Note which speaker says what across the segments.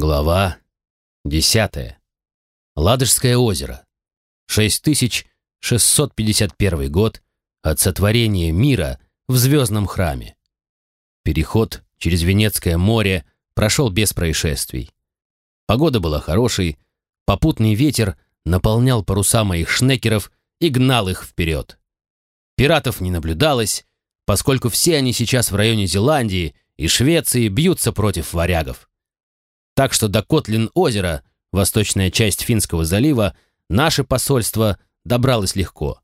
Speaker 1: Глава 10. Ладожское озеро. 6651 год от сотворения мира в звездном храме. Переход через Венецкое море прошел без происшествий. Погода была хорошей, попутный ветер наполнял паруса моих шнекеров и гнал их вперед. Пиратов не наблюдалось, поскольку все они сейчас в районе Зеландии и Швеции бьются против варягов. Так что до Котлин-озера, восточная часть Финского залива, наше посольство добралось легко.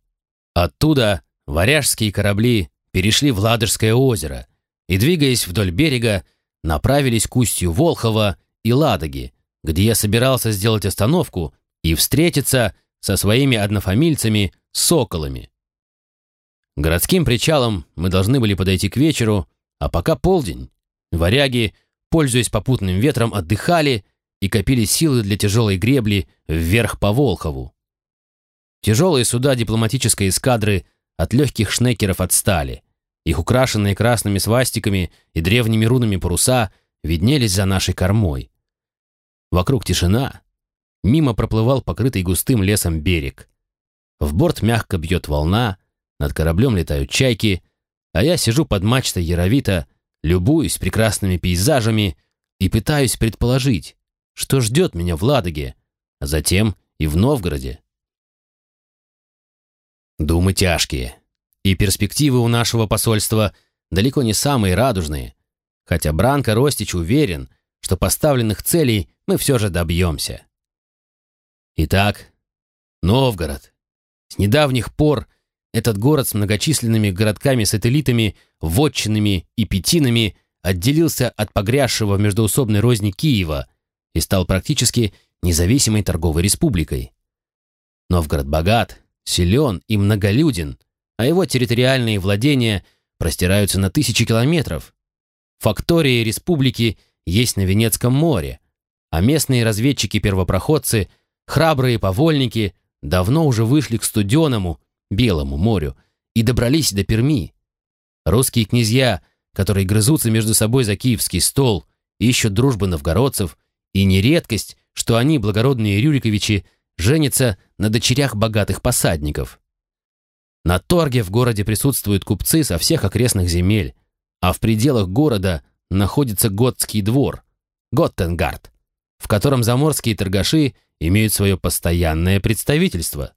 Speaker 1: Оттуда варяжские корабли перешли в Ладожское озеро и, двигаясь вдоль берега, направились к устью Волхова и Ладоги, где я собирался сделать остановку и встретиться со своими однофамильцами соколами. Городским причалом мы должны были подойти к вечеру, а пока полдень. Варяги пользуясь попутным ветром, отдыхали и копили силы для тяжелой гребли вверх по Волхову. Тяжелые суда дипломатической эскадры от легких шнекеров отстали. Их украшенные красными свастиками и древними рунами паруса виднелись за нашей кормой. Вокруг тишина. Мимо проплывал покрытый густым лесом берег. В борт мягко бьет волна, над кораблем летают чайки, а я сижу под мачтой Яровита любуюсь прекрасными пейзажами и пытаюсь предположить, что ждет меня в Ладоге, а затем и в Новгороде. Думы тяжкие, и перспективы у нашего посольства далеко не самые радужные, хотя Бранко Ростич уверен, что поставленных целей мы все же добьемся. Итак, Новгород. С недавних пор этот город с многочисленными городками-сателлитами, вотчинами и пятинами отделился от погрязшего в междоусобной розни Киева и стал практически независимой торговой республикой. Новгород богат, силен и многолюден, а его территориальные владения простираются на тысячи километров. Фактории республики есть на Венецком море, а местные разведчики-первопроходцы, храбрые повольники, давно уже вышли к студеному, Белому морю и добрались до Перми. Русские князья, которые грызутся между собой за киевский стол, ищут дружбы новгородцев, и не редкость, что они, благородные Рюриковичи, женятся на дочерях богатых посадников. На торге в городе присутствуют купцы со всех окрестных земель, а в пределах города находится готский двор, Готтенгард, в котором заморские торгаши имеют свое постоянное представительство.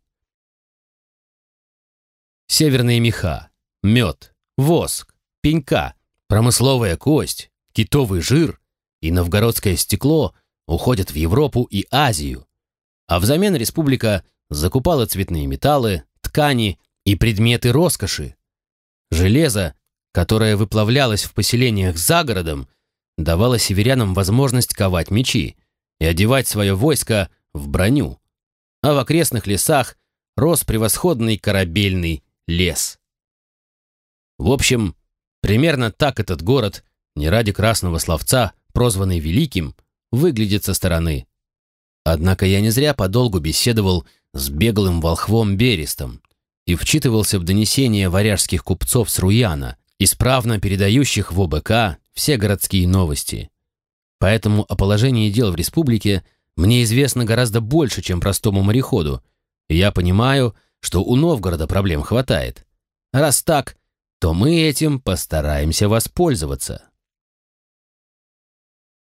Speaker 1: Северные меха, мед, воск, пенька, промысловая кость, китовый жир и новгородское стекло уходят в Европу и Азию, а взамен республика закупала цветные металлы, ткани и предметы роскоши. Железо, которое выплавлялось в поселениях за городом, давало северянам возможность ковать мечи и одевать свое войско в броню, а в окрестных лесах рос превосходный корабельный лес. В общем, примерно так этот город, не ради красного словца, прозванный Великим, выглядит со стороны. Однако я не зря подолгу беседовал с беглым волхвом Берестом и вчитывался в донесения варяжских купцов с Руяна, исправно передающих в ОБК все городские новости. Поэтому о положении дел в республике мне известно гораздо больше, чем простому мореходу, и я понимаю, что у Новгорода проблем хватает. Раз так, то мы этим постараемся воспользоваться.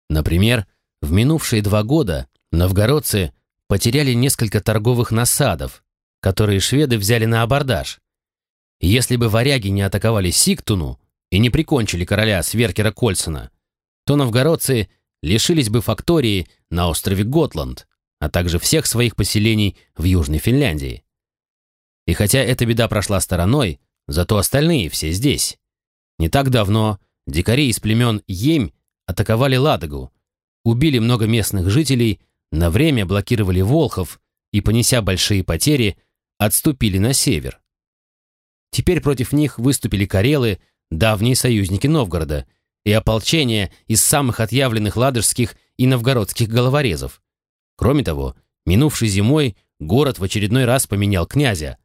Speaker 1: Например, в минувшие два года новгородцы потеряли несколько торговых насадов, которые шведы взяли на абордаж. Если бы варяги не атаковали Сиктуну и не прикончили короля Сверкера Кольсона, то новгородцы лишились бы фактории на острове Готланд, а также всех своих поселений в Южной Финляндии. И хотя эта беда прошла стороной, зато остальные все здесь. Не так давно дикари из племен Емь атаковали Ладогу, убили много местных жителей, на время блокировали Волхов и, понеся большие потери, отступили на север. Теперь против них выступили карелы, давние союзники Новгорода, и ополчение из самых отъявленных ладожских и новгородских головорезов. Кроме того, минувшей зимой город в очередной раз поменял князя,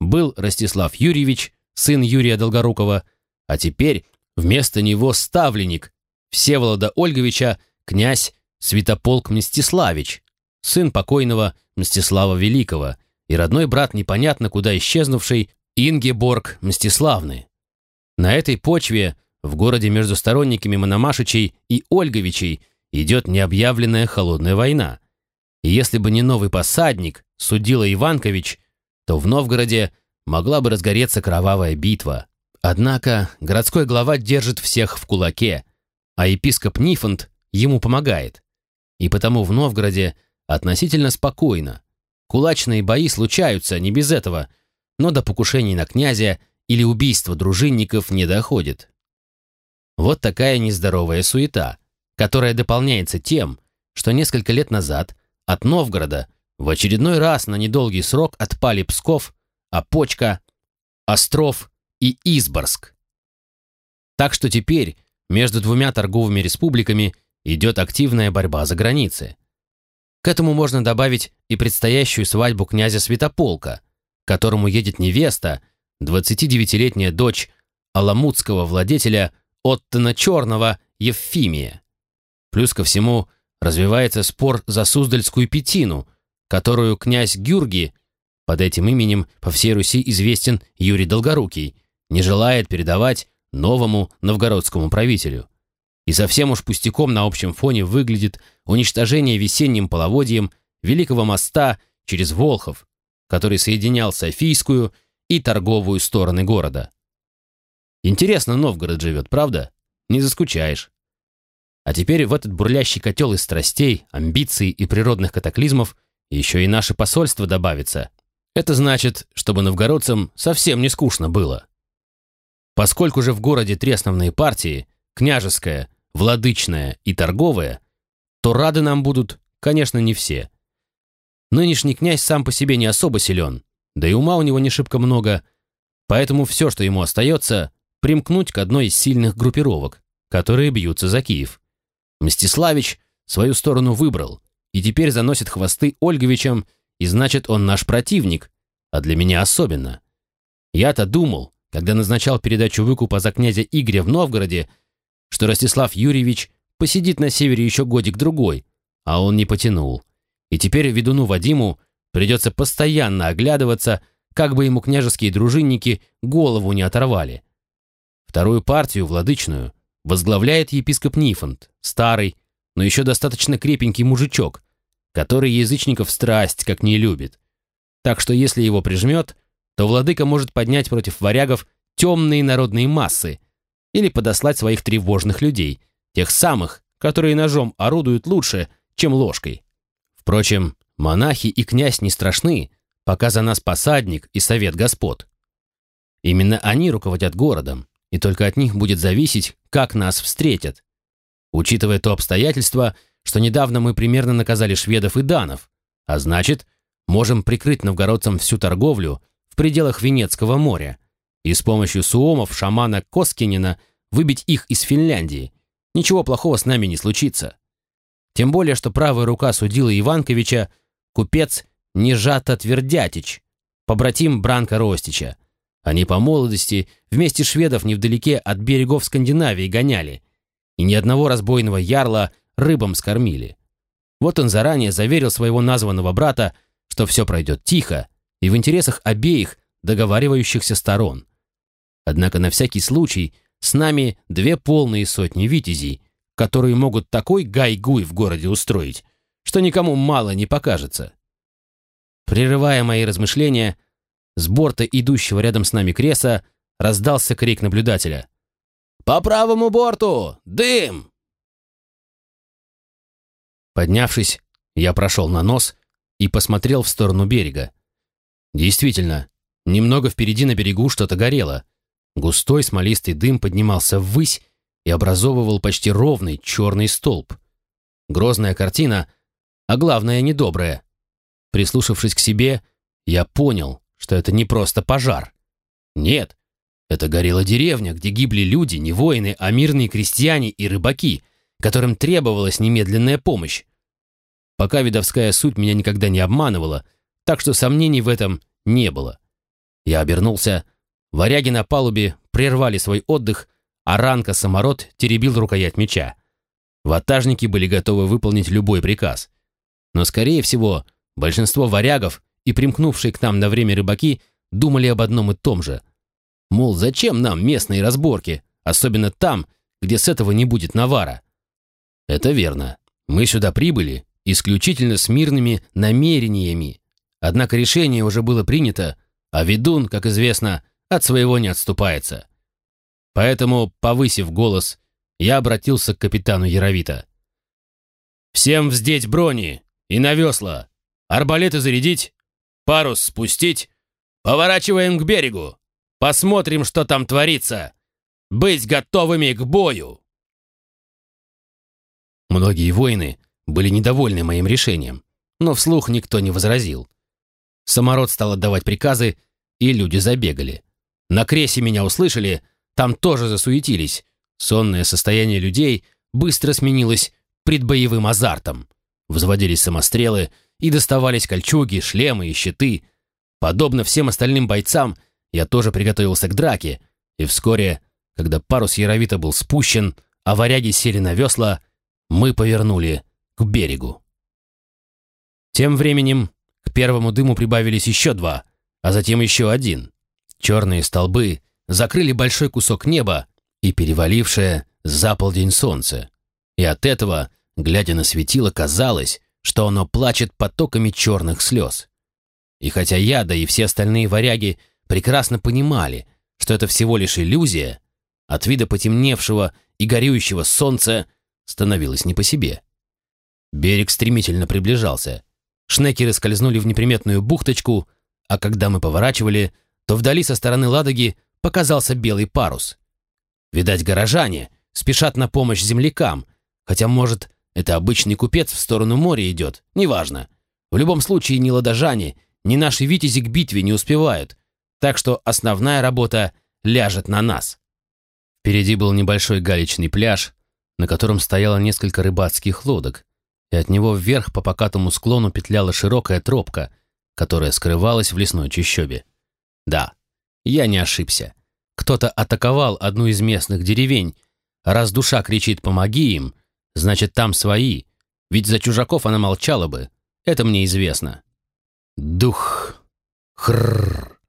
Speaker 1: был Ростислав Юрьевич, сын Юрия Долгорукова, а теперь вместо него ставленник Всеволода Ольговича, князь Святополк Мстиславич, сын покойного Мстислава Великого и родной брат непонятно куда исчезнувшей Ингеборг Мстиславны. На этой почве в городе между сторонниками Мономашичей и Ольговичей идет необъявленная холодная война. И если бы не новый посадник, судила Иванкович, то в Новгороде могла бы разгореться кровавая битва. Однако городской глава держит всех в кулаке, а епископ Нифонт ему помогает. И потому в Новгороде относительно спокойно. Кулачные бои случаются, не без этого, но до покушений на князя или убийства дружинников не доходит. Вот такая нездоровая суета, которая дополняется тем, что несколько лет назад от Новгорода в очередной раз на недолгий срок отпали Псков, Опочка, Остров и Изборск. Так что теперь между двумя торговыми республиками идет активная борьба за границы. К этому можно добавить и предстоящую свадьбу князя Святополка, к которому едет невеста, 29-летняя дочь аламутского владетеля Оттона Черного Евфимия. Плюс ко всему развивается спор за Суздальскую Петину, которую князь Гюрги, под этим именем по всей Руси известен Юрий Долгорукий, не желает передавать новому новгородскому правителю. И совсем уж пустяком на общем фоне выглядит уничтожение весенним половодьем Великого моста через Волхов, который соединял Софийскую и торговую стороны города. Интересно Новгород живет, правда? Не заскучаешь. А теперь в этот бурлящий котел из страстей, амбиций и природных катаклизмов еще и наше посольство добавится. Это значит, чтобы новгородцам совсем не скучно было. Поскольку же в городе три основные партии – княжеская, владычная и торговая, то рады нам будут, конечно, не все. Нынешний князь сам по себе не особо силен, да и ума у него не шибко много, поэтому все, что ему остается, примкнуть к одной из сильных группировок, которые бьются за Киев. Мстиславич свою сторону выбрал и теперь заносит хвосты Ольговичам, и значит, он наш противник, а для меня особенно. Я-то думал, когда назначал передачу выкупа за князя Игоря в Новгороде, что Ростислав Юрьевич посидит на севере еще годик-другой, а он не потянул. И теперь ведуну Вадиму придется постоянно оглядываться, как бы ему княжеские дружинники голову не оторвали. Вторую партию, владычную, возглавляет епископ Нифонт, старый, но еще достаточно крепенький мужичок, который язычников страсть как не любит. Так что если его прижмет, то владыка может поднять против варягов темные народные массы или подослать своих тревожных людей, тех самых, которые ножом орудуют лучше, чем ложкой. Впрочем, монахи и князь не страшны, пока за нас посадник и совет господ. Именно они руководят городом, и только от них будет зависеть, как нас встретят. Учитывая то обстоятельство, что недавно мы примерно наказали шведов и данов, а значит, можем прикрыть новгородцам всю торговлю в пределах Венецкого моря и с помощью суомов шамана Коскинина выбить их из Финляндии. Ничего плохого с нами не случится. Тем более, что правая рука судила Иванковича купец Нежата Твердятич, побратим Бранка Ростича. Они по молодости вместе шведов невдалеке от берегов Скандинавии гоняли, и ни одного разбойного ярла рыбам скормили. Вот он заранее заверил своего названного брата, что все пройдет тихо, и в интересах обеих договаривающихся сторон. Однако на всякий случай с нами две полные сотни витязей, которые могут такой гай-гуй в городе устроить, что никому мало не покажется. Прерывая мои размышления, с борта идущего рядом с нами креса раздался крик наблюдателя. «По правому борту! Дым!» Поднявшись, я прошел на нос и посмотрел в сторону берега. Действительно, немного впереди на берегу что-то горело. Густой смолистый дым поднимался ввысь и образовывал почти ровный черный столб. Грозная картина, а главное, недобрая. Прислушавшись к себе, я понял, что это не просто пожар. Нет, это горела деревня, где гибли люди, не воины, а мирные крестьяне и рыбаки, которым требовалась немедленная помощь. Пока видовская суть меня никогда не обманывала, так что сомнений в этом не было. Я обернулся. Варяги на палубе прервали свой отдых, а Ранка-самород теребил рукоять меча. Ватажники были готовы выполнить любой приказ. Но, скорее всего, большинство варягов и примкнувшие к нам на время рыбаки думали об одном и том же. Мол, зачем нам местные разборки, особенно там, где с этого не будет навара? Это верно. Мы сюда прибыли исключительно с мирными намерениями. Однако решение уже было принято, а ведун, как известно, от своего не отступается. Поэтому, повысив голос, я обратился к капитану Яровита. «Всем вздеть брони и на весла, арбалеты зарядить, парус спустить, поворачиваем к берегу, посмотрим, что там творится, быть готовыми к бою!» Многие воины были недовольны моим решением, но вслух никто не возразил. Самород стал отдавать приказы, и люди забегали. На кресе меня услышали, там тоже засуетились. Сонное состояние людей быстро сменилось предбоевым азартом. Взводились самострелы и доставались кольчуги, шлемы и щиты. Подобно всем остальным бойцам, я тоже приготовился к драке, и вскоре, когда парус Яровита был спущен, а варяги сели на весла, мы повернули к берегу. Тем временем к первому дыму прибавились еще два, а затем еще один. Черные столбы закрыли большой кусок неба и перевалившее за полдень солнце. И от этого, глядя на светило, казалось, что оно плачет потоками черных слез. И хотя я, и все остальные варяги прекрасно понимали, что это всего лишь иллюзия, от вида потемневшего и горюющего солнца становилось не по себе. Берег стремительно приближался. Шнекеры скользнули в неприметную бухточку, а когда мы поворачивали, то вдали со стороны Ладоги показался белый парус. Видать, горожане спешат на помощь землякам, хотя, может, это обычный купец в сторону моря идет, неважно. В любом случае, ни ладожане, ни наши витязи к битве не успевают, так что основная работа ляжет на нас. Впереди был небольшой галечный пляж, на котором стояло несколько рыбацких лодок, и от него вверх по покатому склону петляла широкая тропка, которая скрывалась в лесной чащобе. Да, я не ошибся. Кто-то атаковал одну из местных деревень. Раз душа кричит «помоги им», значит, там свои. Ведь за чужаков она молчала бы. Это мне известно. Дух. Хрррр.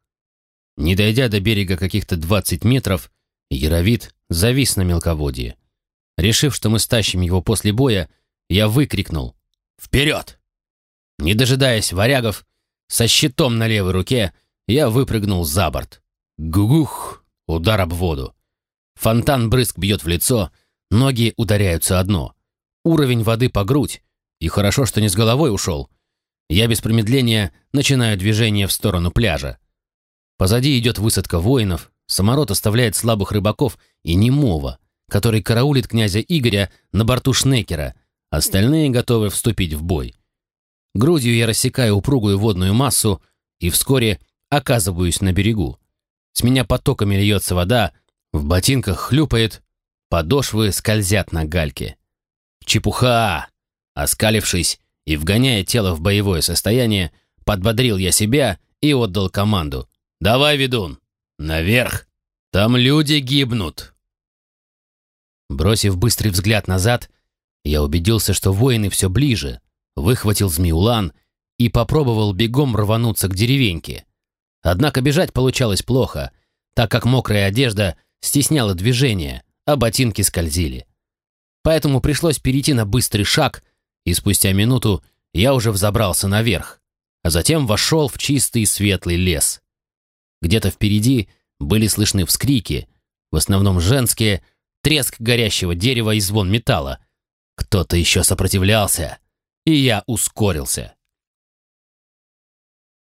Speaker 1: Не дойдя до берега каких-то двадцать метров, Яровит завис на мелководье. Решив, что мы стащим его после боя, я выкрикнул «Вперед!». Не дожидаясь варягов, со щитом на левой руке я выпрыгнул за борт. Гугух! Удар об воду. Фонтан брызг бьет в лицо, ноги ударяются о дно. Уровень воды по грудь, и хорошо, что не с головой ушел. Я без промедления начинаю движение в сторону пляжа. Позади идет высадка воинов, самород оставляет слабых рыбаков и немого, который караулит князя Игоря на борту Шнекера, остальные готовы вступить в бой. Грудью я рассекаю упругую водную массу и вскоре оказываюсь на берегу. С меня потоками льется вода, в ботинках хлюпает, подошвы скользят на гальке. Чепуха! Оскалившись и вгоняя тело в боевое состояние, подбодрил я себя и отдал команду. «Давай, ведун, наверх! Там люди гибнут!» Бросив быстрый взгляд назад, я убедился, что воины все ближе, выхватил змеулан и попробовал бегом рвануться к деревеньке. Однако бежать получалось плохо, так как мокрая одежда стесняла движение, а ботинки скользили. Поэтому пришлось перейти на быстрый шаг, и спустя минуту я уже взобрался наверх, а затем вошел в чистый светлый лес. Где-то впереди были слышны вскрики, в основном женские, треск горящего дерева и звон металла. Кто-то еще сопротивлялся, и я ускорился.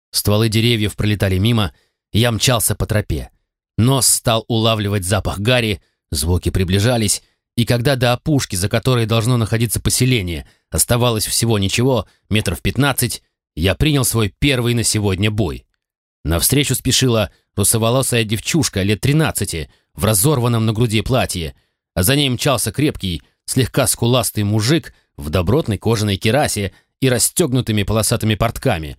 Speaker 1: Стволы деревьев пролетали мимо, я мчался по тропе. Нос стал улавливать запах гари, звуки приближались, и когда до опушки, за которой должно находиться поселение, оставалось всего ничего, метров пятнадцать, я принял свой первый на сегодня бой. Навстречу спешила русоволосая девчушка лет тринадцати в разорванном на груди платье, а за ней мчался крепкий, слегка скуластый мужик в добротной кожаной керасе и расстегнутыми полосатыми портками.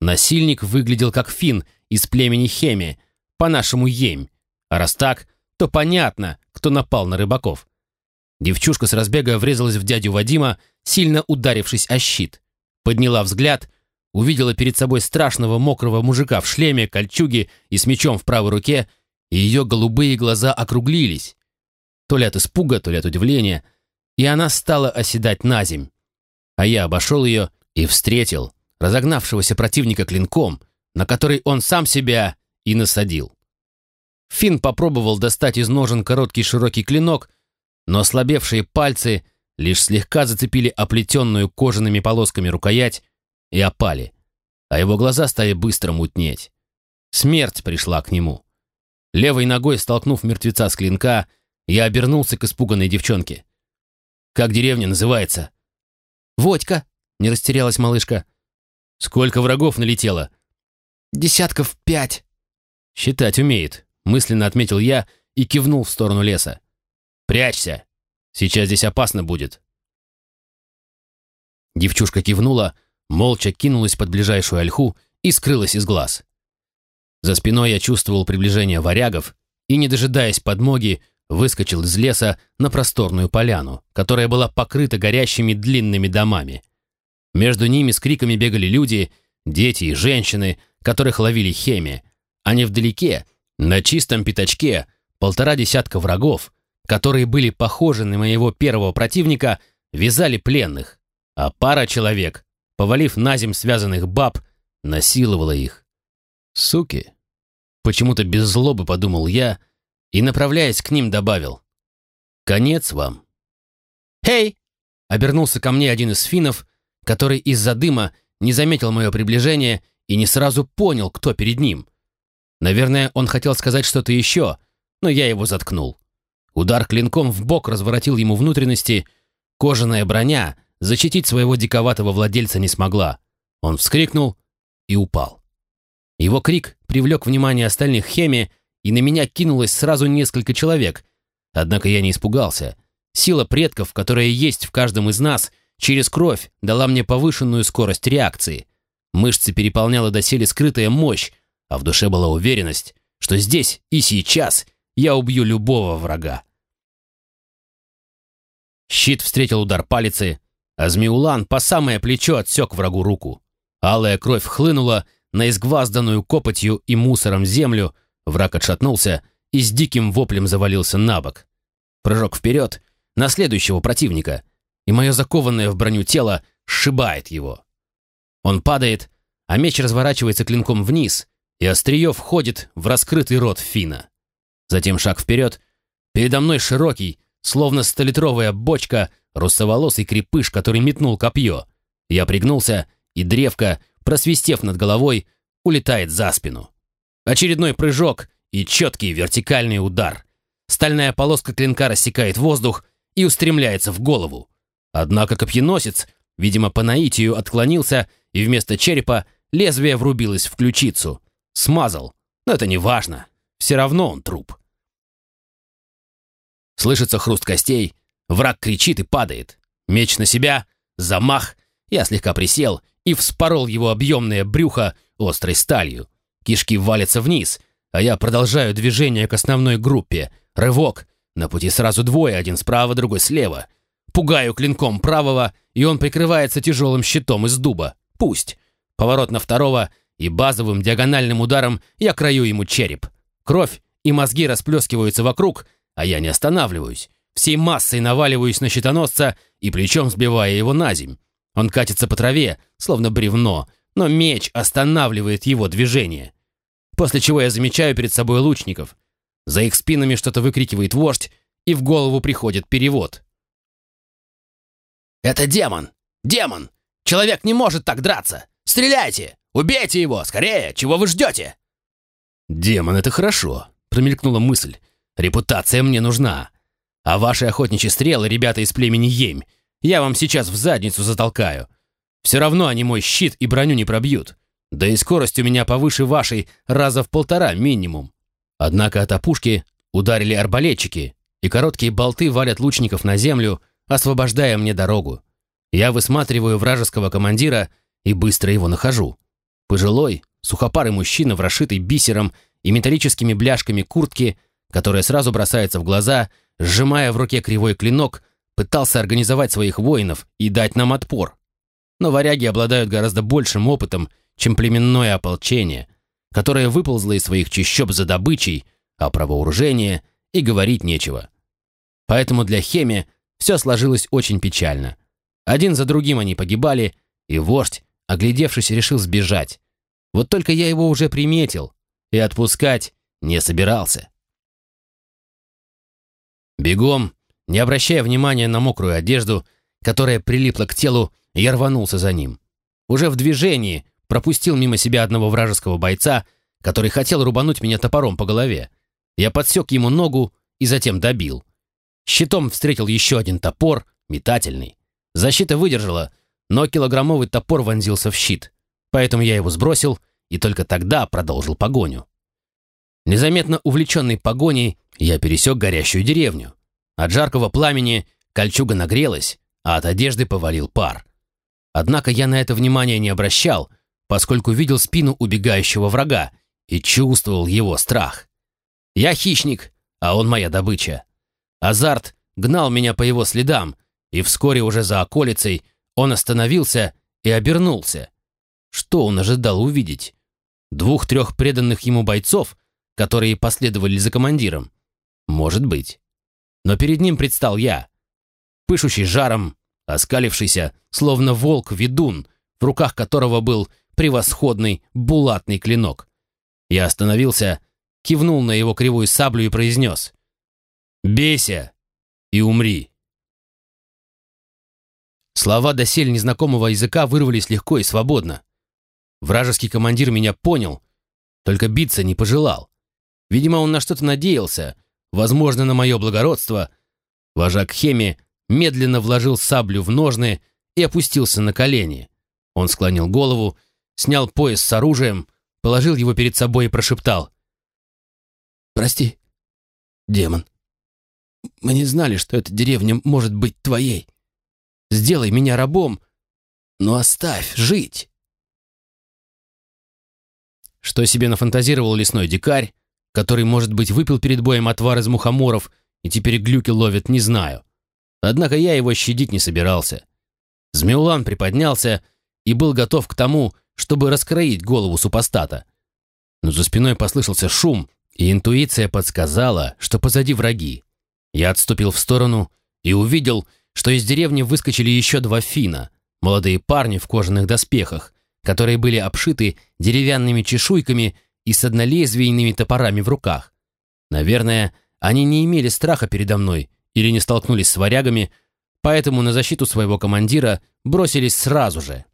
Speaker 1: Насильник выглядел как фин из племени Хеми, по-нашему Емь. А раз так, то понятно, кто напал на рыбаков. Девчушка с разбега врезалась в дядю Вадима, сильно ударившись о щит. Подняла взгляд, увидела перед собой страшного мокрого мужика в шлеме, кольчуге и с мечом в правой руке, и ее голубые глаза округлились. То ли от испуга, то ли от удивления, и она стала оседать на земь. А я обошел ее и встретил разогнавшегося противника клинком, на который он сам себя и насадил. Финн попробовал достать из ножен короткий широкий клинок, но ослабевшие пальцы лишь слегка зацепили оплетенную кожаными полосками рукоять и опали, а его глаза стали быстро мутнеть. Смерть пришла к нему. Левой ногой столкнув мертвеца с клинка, я обернулся к испуганной девчонке. «Как деревня называется?» «Водька», — не растерялась малышка. «Сколько врагов налетело?» «Десятков пять». «Считать умеет», — мысленно отметил я и кивнул в сторону леса. «Прячься! Сейчас здесь опасно будет!» Девчушка кивнула, молча кинулась под ближайшую ольху и скрылась из глаз. За спиной я чувствовал приближение варягов и, не дожидаясь подмоги, выскочил из леса на просторную поляну, которая была покрыта горящими длинными домами. Между ними с криками бегали люди, дети и женщины, которых ловили хеми, а невдалеке, на чистом пятачке, полтора десятка врагов, которые были похожи на моего первого противника, вязали пленных, а пара человек, повалив на земь связанных баб, насиловала их. Суки! Почему-то без злобы подумал я и, направляясь к ним, добавил. Конец вам. «Эй!» — обернулся ко мне один из финнов, который из-за дыма не заметил мое приближение и не сразу понял, кто перед ним. Наверное, он хотел сказать что-то еще, но я его заткнул. Удар клинком в бок разворотил ему внутренности. Кожаная броня защитить своего диковатого владельца не смогла. Он вскрикнул и упал. Его крик привлек внимание остальных хеми, и на меня кинулось сразу несколько человек. Однако я не испугался. Сила предков, которая есть в каждом из нас, через кровь дала мне повышенную скорость реакции. Мышцы переполняла доселе скрытая мощь, а в душе была уверенность, что здесь и сейчас я убью любого врага. Щит встретил удар палицы, а Змеулан по самое плечо отсек врагу руку. Алая кровь хлынула на изгвазданную копотью и мусором землю, враг отшатнулся и с диким воплем завалился на бок. Прыжок вперед на следующего противника, и мое закованное в броню тело сшибает его. Он падает, а меч разворачивается клинком вниз, и острие входит в раскрытый рот Фина. Затем шаг вперед, передо мной широкий, словно столитровая бочка, русоволосый крепыш, который метнул копье. Я пригнулся, и древко, просвистев над головой, улетает за спину. Очередной прыжок и четкий вертикальный удар. Стальная полоска клинка рассекает воздух и устремляется в голову. Однако копьеносец, видимо, по наитию отклонился, и вместо черепа лезвие врубилось в ключицу. Смазал. Но это не важно. Все равно он труп. Слышится хруст костей, враг кричит и падает. Меч на себя, замах, я слегка присел и вспорол его объемное брюхо острой сталью. Кишки валятся вниз, а я продолжаю движение к основной группе. Рывок. На пути сразу двое, один справа, другой слева. Пугаю клинком правого, и он прикрывается тяжелым щитом из дуба. Пусть. Поворот на второго, и базовым диагональным ударом я краю ему череп. Кровь и мозги расплескиваются вокруг — а я не останавливаюсь. Всей массой наваливаюсь на щитоносца и плечом сбивая его на земь. Он катится по траве, словно бревно, но меч останавливает его движение. После чего я замечаю перед собой лучников. За их спинами что-то выкрикивает вождь, и в голову приходит перевод. «Это демон! Демон! Человек не может так драться! Стреляйте! Убейте его! Скорее! Чего вы ждете?» «Демон — это хорошо», — промелькнула мысль. Репутация мне нужна. А ваши охотничьи стрелы, ребята из племени Емь, я вам сейчас в задницу затолкаю. Все равно они мой щит и броню не пробьют. Да и скорость у меня повыше вашей раза в полтора минимум. Однако от опушки ударили арбалетчики, и короткие болты валят лучников на землю, освобождая мне дорогу. Я высматриваю вражеского командира и быстро его нахожу. Пожилой, сухопарый мужчина в расшитой бисером и металлическими бляшками куртке которая сразу бросается в глаза, сжимая в руке кривой клинок пытался организовать своих воинов и дать нам отпор. Но варяги обладают гораздо большим опытом, чем племенное ополчение, которое выползло из своих чащоб за добычей, а про вооружение и говорить нечего. Поэтому для Хеми все сложилось очень печально. Один за другим они погибали, и вождь, оглядевшись, решил сбежать. Вот только я его уже приметил и отпускать не собирался. Бегом, не обращая внимания на мокрую одежду, которая прилипла к телу, я рванулся за ним. Уже в движении пропустил мимо себя одного вражеского бойца, который хотел рубануть меня топором по голове. Я подсек ему ногу и затем добил. Щитом встретил еще один топор, метательный. Защита выдержала, но килограммовый топор вонзился в щит, поэтому я его сбросил и только тогда продолжил погоню. Незаметно увлеченный погоней, я пересек горящую деревню. От жаркого пламени кольчуга нагрелась, а от одежды повалил пар. Однако я на это внимание не обращал, поскольку видел спину убегающего врага и чувствовал его страх. Я хищник, а он моя добыча. Азарт гнал меня по его следам, и вскоре уже за околицей он остановился и обернулся. Что он ожидал увидеть? Двух-трех преданных ему бойцов, которые последовали за командиром? Может быть. Но перед ним предстал я, пышущий жаром, оскалившийся, словно волк-ведун, в руках которого был превосходный булатный клинок. Я остановился, кивнул на его кривую саблю и произнес Бейся и умри. Слова досель незнакомого языка вырвались легко и свободно. Вражеский командир меня понял, только биться не пожелал. Видимо, он на что-то надеялся, возможно, на мое благородство. Вожак Хеми медленно вложил саблю в ножны и опустился на колени. Он склонил голову, снял пояс с оружием, положил его перед собой и прошептал. «Прости, демон». Мы не знали, что эта деревня может быть твоей. Сделай меня рабом, но оставь жить. Что себе нафантазировал лесной дикарь, который, может быть, выпил перед боем отвар из мухоморов и теперь глюки ловит, не знаю. Однако я его щадить не собирался. Змеулан приподнялся и был готов к тому, чтобы раскроить голову супостата. Но за спиной послышался шум, и интуиция подсказала, что позади враги. Я отступил в сторону и увидел, что из деревни выскочили еще два фина, молодые парни в кожаных доспехах, которые были обшиты деревянными чешуйками и с однолезвийными топорами в руках. Наверное, они не имели страха передо мной или не столкнулись с варягами, поэтому на защиту своего командира бросились сразу же.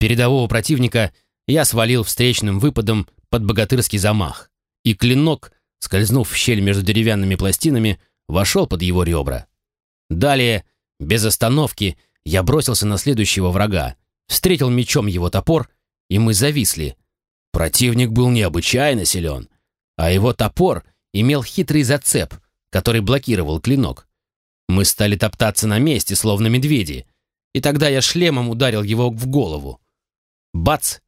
Speaker 1: Передового противника я свалил встречным выпадом под богатырский замах, и клинок скользнув в щель между деревянными пластинами, вошел под его ребра. Далее, без остановки, я бросился на следующего врага, встретил мечом его топор, и мы зависли. Противник был необычайно силен, а его топор имел хитрый зацеп, который блокировал клинок. Мы стали топтаться на месте, словно медведи, и тогда я шлемом ударил его в голову. Бац!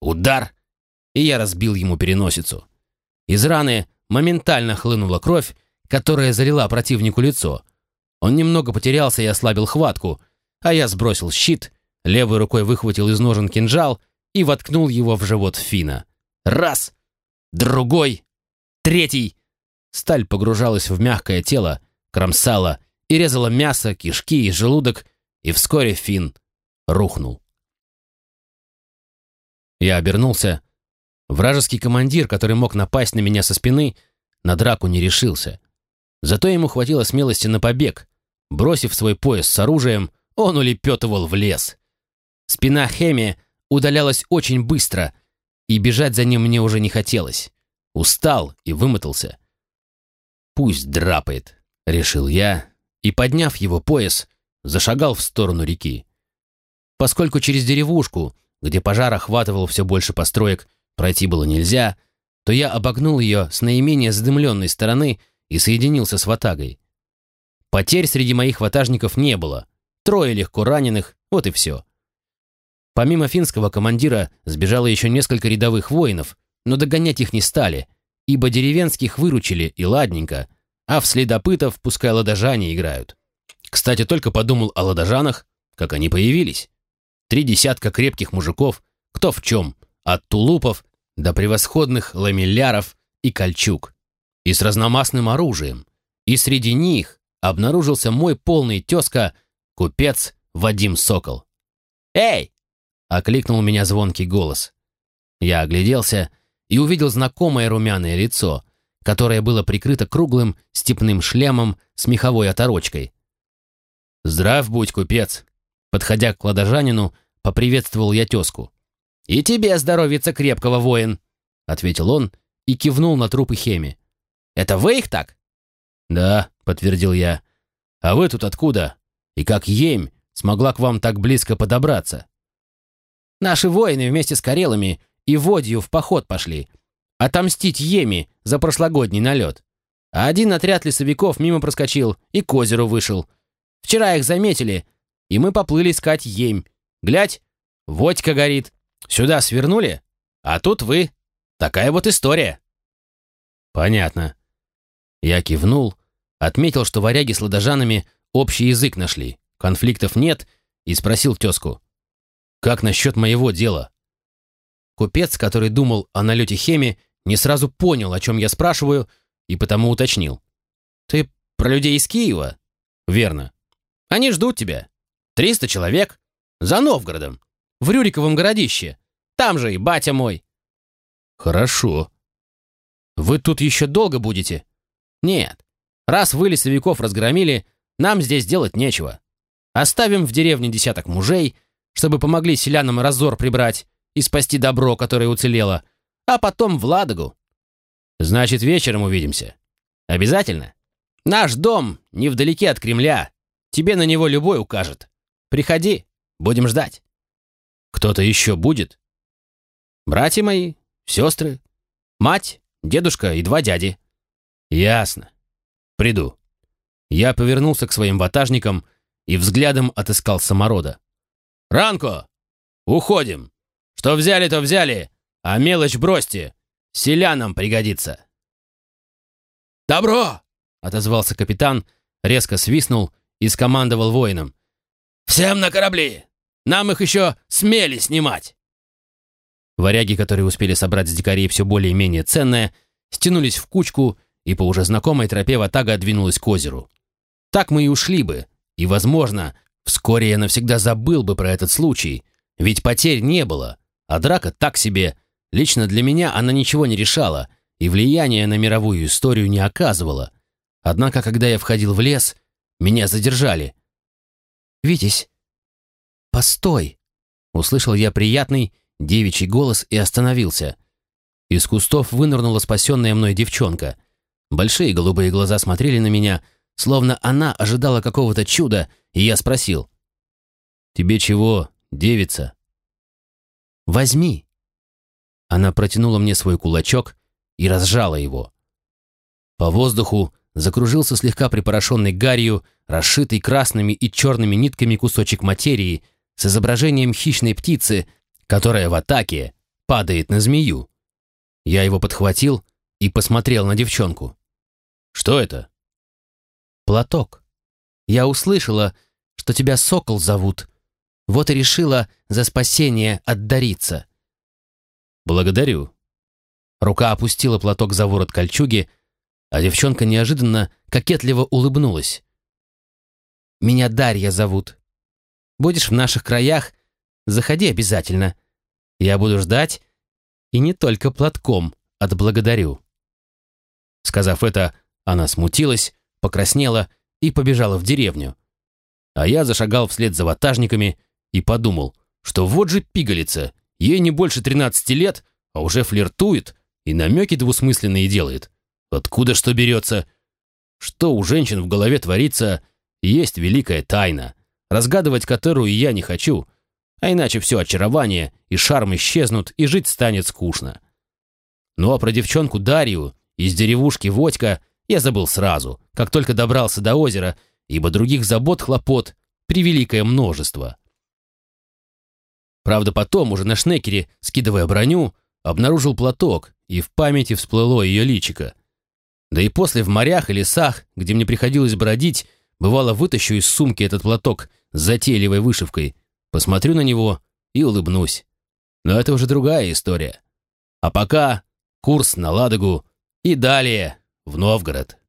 Speaker 1: Удар! И я разбил ему переносицу. Из раны моментально хлынула кровь, которая залила противнику лицо. Он немного потерялся и ослабил хватку, а я сбросил щит, левой рукой выхватил из ножен кинжал и воткнул его в живот Фина. Раз, другой, третий. Сталь погружалась в мягкое тело, кромсала и резала мясо, кишки и желудок, и вскоре Фин рухнул. Я обернулся Вражеский командир, который мог напасть на меня со спины, на драку не решился. Зато ему хватило смелости на побег. Бросив свой пояс с оружием, он улепетывал в лес. Спина Хеми удалялась очень быстро, и бежать за ним мне уже не хотелось. Устал и вымотался. «Пусть драпает», — решил я, и, подняв его пояс, зашагал в сторону реки. Поскольку через деревушку, где пожар охватывал все больше построек, пройти было нельзя, то я обогнул ее с наименее задымленной стороны и соединился с ватагой. Потерь среди моих ватажников не было. Трое легко раненых, вот и все. Помимо финского командира сбежало еще несколько рядовых воинов, но догонять их не стали, ибо деревенских выручили и ладненько, а в следопытов пускай ладожане играют. Кстати, только подумал о ладожанах, как они появились. Три десятка крепких мужиков, кто в чем, от тулупов до превосходных ламелляров и кольчуг. И с разномастным оружием. И среди них обнаружился мой полный тезка, купец Вадим Сокол. «Эй!» — окликнул меня звонкий голос. Я огляделся и увидел знакомое румяное лицо, которое было прикрыто круглым степным шлемом с меховой оторочкой. «Здрав будь, купец!» Подходя к ладожанину, поприветствовал я тезку. «И тебе здоровится крепкого, воин!» — ответил он и кивнул на трупы Хеми. «Это вы их так?» «Да», — подтвердил я. «А вы тут откуда? И как Емь смогла к вам так близко подобраться?» «Наши воины вместе с Карелами и Водью в поход пошли. Отомстить Еми за прошлогодний налет. А один отряд лесовиков мимо проскочил и к озеру вышел. Вчера их заметили, и мы поплыли искать Емь. Глядь, Водька горит. Сюда свернули, а тут вы. Такая вот история». «Понятно». Я кивнул, отметил, что варяги с ладожанами общий язык нашли, конфликтов нет, и спросил тезку. «Как насчет моего дела?» Купец, который думал о налете Хеми, не сразу понял, о чем я спрашиваю, и потому уточнил. «Ты про людей из Киева?» «Верно. Они ждут тебя. Триста человек. За Новгородом. В Рюриковом городище. Там же и батя мой». «Хорошо. Вы тут еще долго будете?» «Нет. Раз вы лесовиков разгромили, нам здесь делать нечего. Оставим в деревне десяток мужей, чтобы помогли селянам разор прибрать и спасти добро, которое уцелело, а потом в Ладогу. Значит, вечером увидимся. Обязательно. Наш дом невдалеке от Кремля. Тебе на него любой укажет. Приходи, будем ждать. Кто-то еще будет? Братья мои, сестры, мать, дедушка и два дяди. Ясно. Приду. Я повернулся к своим ватажникам и взглядом отыскал саморода. «Ранко! Уходим! Что взяли, то взяли, а мелочь бросьте, селянам пригодится!» «Добро!» — отозвался капитан, резко свистнул и скомандовал воинам. «Всем на корабли! Нам их еще смели снимать!» Варяги, которые успели собрать с дикарей все более-менее ценное, стянулись в кучку и по уже знакомой тропе Ватага двинулась к озеру. Так мы и ушли бы, и, возможно, вскоре я навсегда забыл бы про этот случай, ведь потерь не было, а драка так себе. Лично для меня она ничего не решала и влияния на мировую историю не оказывала. Однако, когда я входил в лес, меня задержали. «Витязь, постой!» Услышал я приятный девичий голос и остановился. Из кустов вынырнула спасенная мной девчонка. Большие голубые глаза смотрели на меня, словно она ожидала какого-то чуда, и я спросил. «Тебе чего, девица?» «Возьми!» Она протянула мне свой кулачок и разжала его. По воздуху закружился слегка припорошенный гарью, расшитый красными и черными нитками кусочек материи с изображением хищной птицы, которая в атаке падает на змею. Я его подхватил и посмотрел на девчонку. «Что это?» «Платок. Я услышала, что тебя Сокол зовут. Вот и решила за спасение отдариться». «Благодарю». Рука опустила платок за ворот кольчуги, а девчонка неожиданно кокетливо улыбнулась. «Меня Дарья зовут. Будешь в наших краях, заходи обязательно. Я буду ждать, и не только платком отблагодарю». Сказав это, она смутилась, покраснела и побежала в деревню. А я зашагал вслед за ватажниками и подумал, что вот же пигалица, ей не больше 13 лет, а уже флиртует и намеки двусмысленные делает. Откуда что берется? Что у женщин в голове творится, есть великая тайна, разгадывать которую я не хочу, а иначе все очарование и шарм исчезнут, и жить станет скучно. Ну а про девчонку Дарью из деревушки Водька я забыл сразу, как только добрался до озера, ибо других забот-хлопот превеликое множество. Правда, потом, уже на шнекере, скидывая броню, обнаружил платок, и в памяти всплыло ее личико. Да и после в морях и лесах, где мне приходилось бродить, бывало вытащу из сумки этот платок с затейливой вышивкой, посмотрю на него и улыбнусь. Но это уже другая история. А пока курс на Ладогу и далее в Новгород.